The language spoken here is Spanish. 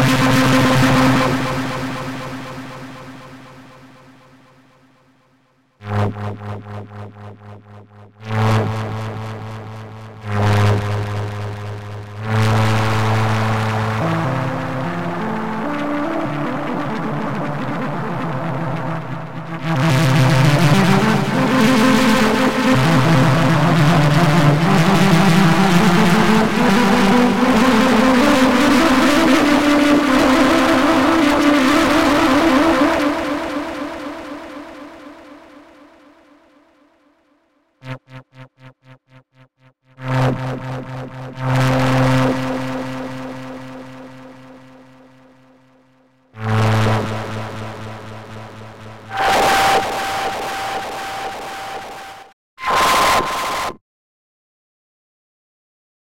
Thank